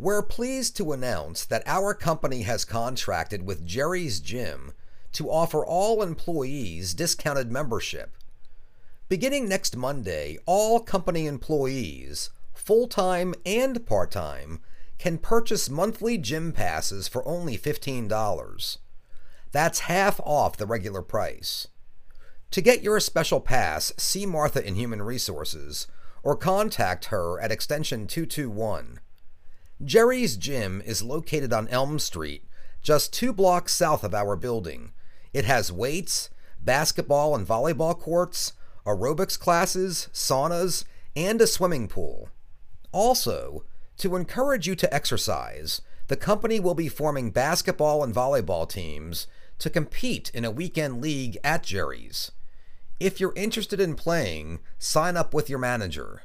We're pleased to announce that our company has contracted with Jerry's Gym to offer all employees discounted membership. Beginning next Monday, all company employees, full time and part time, can purchase monthly gym passes for only $15. That's half off the regular price. To get your special pass, see Martha in Human Resources or contact her at extension 221. Jerry's Gym is located on Elm Street, just two blocks south of our building. It has weights, basketball and volleyball courts, aerobics classes, saunas, and a swimming pool. Also, to encourage you to exercise, the company will be forming basketball and volleyball teams to compete in a weekend league at Jerry's. If you're interested in playing, sign up with your manager.